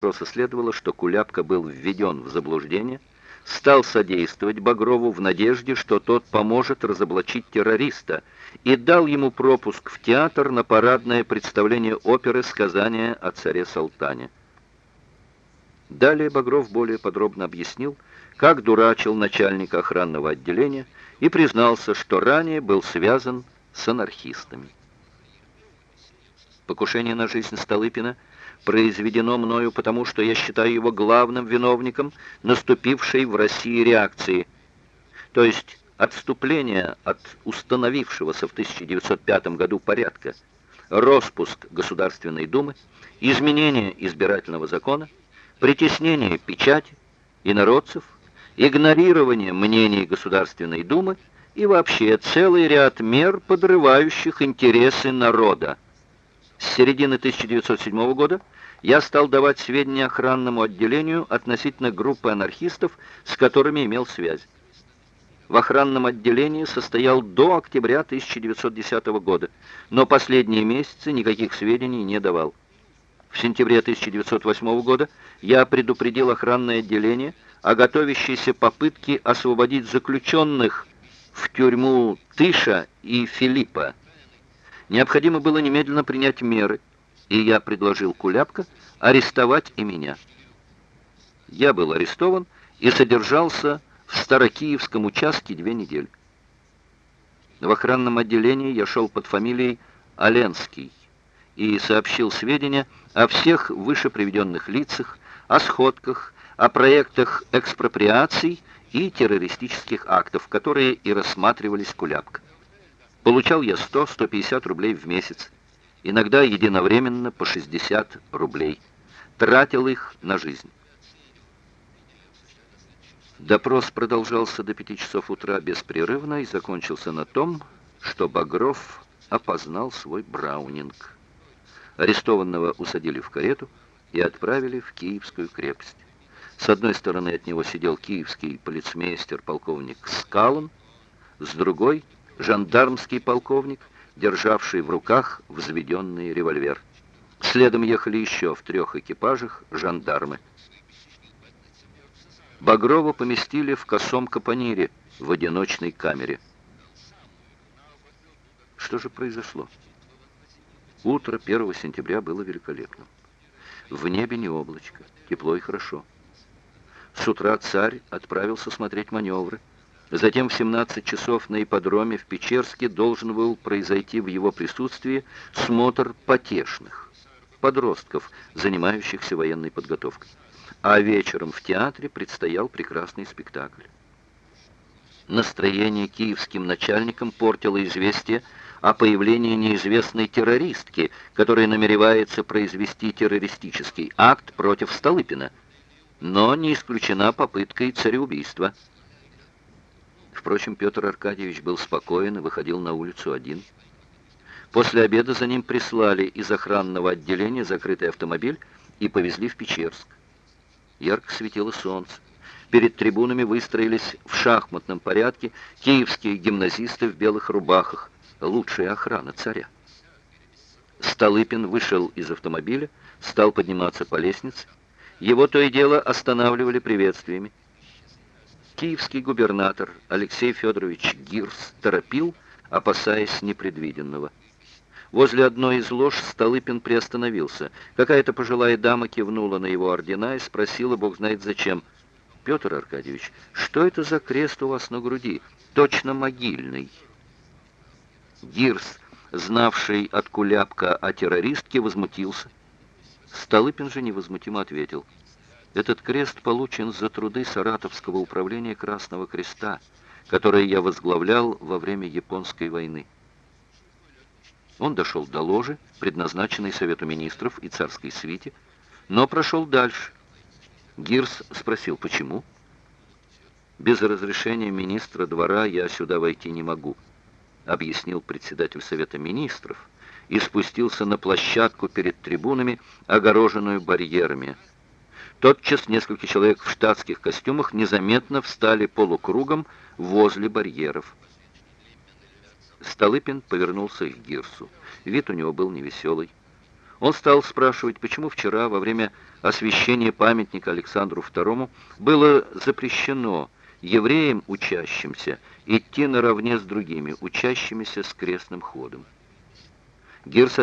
Просто следовало, что Куляпка был введен в заблуждение, стал содействовать Багрову в надежде, что тот поможет разоблачить террориста, и дал ему пропуск в театр на парадное представление оперы «Сказание о царе Салтане». Далее Багров более подробно объяснил, как дурачил начальника охранного отделения и признался, что ранее был связан с анархистами. Покушение на жизнь Столыпина произведено мною потому, что я считаю его главным виновником наступившей в России реакции, то есть отступления от установившегося в 1905 году порядка, распуск Государственной Думы, изменение избирательного закона, притеснение печати, инородцев, игнорирование мнений Государственной Думы и вообще целый ряд мер, подрывающих интересы народа. С середины 1907 года я стал давать сведения охранному отделению относительно группы анархистов, с которыми имел связь. В охранном отделении состоял до октября 1910 года, но последние месяцы никаких сведений не давал. В сентябре 1908 года я предупредил охранное отделение о готовящейся попытке освободить заключенных в тюрьму Тыша и Филиппа. Необходимо было немедленно принять меры, и я предложил Куляпка арестовать и меня. Я был арестован и содержался в Старокиевском участке две недели. В охранном отделении я шел под фамилией Оленский и сообщил сведения о всех выше приведенных лицах, о сходках, о проектах экспроприаций и террористических актов, которые и рассматривались Куляпка. Получал я 100-150 рублей в месяц, иногда единовременно по 60 рублей. Тратил их на жизнь. Допрос продолжался до 5 часов утра беспрерывно и закончился на том, что Багров опознал свой браунинг. Арестованного усадили в карету и отправили в Киевскую крепость. С одной стороны от него сидел киевский полицмейстер полковник Скалон, с другой — жандармский полковник, державший в руках взведенный револьвер. Следом ехали еще в трех экипажах жандармы. Багрова поместили в косом капонире в одиночной камере. Что же произошло? Утро 1 сентября было великолепным. В небе не облачко, тепло и хорошо. С утра царь отправился смотреть маневры. Затем в 17 часов на ипподроме в Печерске должен был произойти в его присутствии смотр потешных, подростков, занимающихся военной подготовкой. А вечером в театре предстоял прекрасный спектакль. Настроение киевским начальникам портило известие о появлении неизвестной террористки, которая намеревается произвести террористический акт против Столыпина. Но не исключена попытка и цареубийства. Впрочем, Петр Аркадьевич был спокоен и выходил на улицу один. После обеда за ним прислали из охранного отделения закрытый автомобиль и повезли в Печерск. Ярко светило солнце. Перед трибунами выстроились в шахматном порядке киевские гимназисты в белых рубахах, лучшая охрана царя. Столыпин вышел из автомобиля, стал подниматься по лестнице. Его то и дело останавливали приветствиями. Киевский губернатор Алексей Федорович Гирс торопил, опасаясь непредвиденного. Возле одной из лож Столыпин приостановился. Какая-то пожилая дама кивнула на его ордена и спросила, бог знает зачем, «Петр Аркадьевич, что это за крест у вас на груди? Точно могильный». Гирс, знавший от Куляпка о террористке, возмутился. Столыпин же невозмутимо ответил — этот крест получен за труды Саратовского управления Красного Креста, которое я возглавлял во время Японской войны. Он дошел до ложи, предназначенной Совету Министров и царской свите, но прошел дальше. Гирс спросил, почему? «Без разрешения министра двора я сюда войти не могу», объяснил председатель Совета Министров и спустился на площадку перед трибунами, огороженную барьерами. Тотчас несколько человек в штатских костюмах незаметно встали полукругом возле барьеров. Столыпин повернулся к Гирсу. Вид у него был невеселый. Он стал спрашивать, почему вчера, во время освящения памятника Александру II, было запрещено евреям, учащимся, идти наравне с другими, учащимися с крестным ходом. Гирс